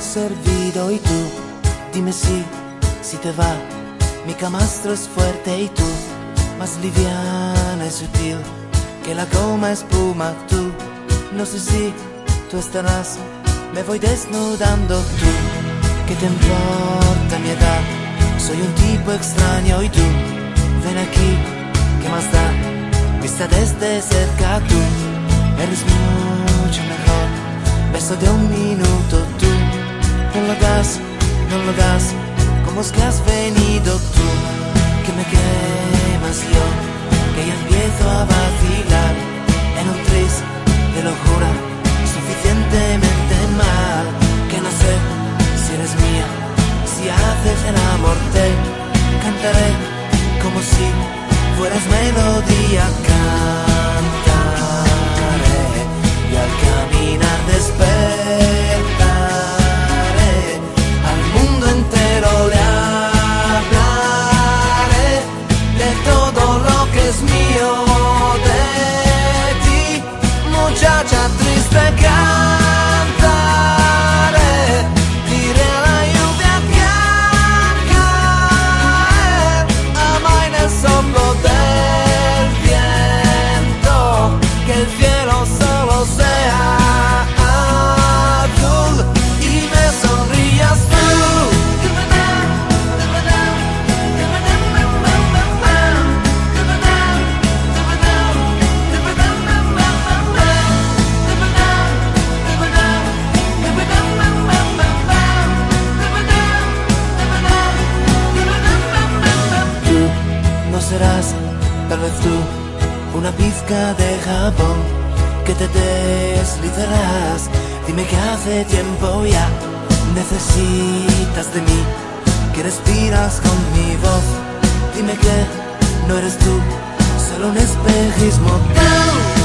servido y tú, dime si, si te va. Mi camastro es fuerte y tú, más liviana y sutil que la goma espuma. Tú, no sé si tú estarás, me voy desnudando tú. ¿Qué te importa mi edad? Soy un tipo extraño y tú, ven aquí, ¿qué más da? Vista desde cerca tú, eres mucho mejor. Beso de un como es que has venido tú, que me quemas yo, que ya empiezo a vacilar en un tris de locura, suficientemente mal, que no sé si eres mía, si haces el amor te cantaré como si fueras melodía, cantaré y al caminar despertaré, tal vez tú, una pizca de jabón que te deslizarás. Dime que hace tiempo ya necesitas de mí, que respiras con mi voz. Dime que no eres tú, solo un espejismo.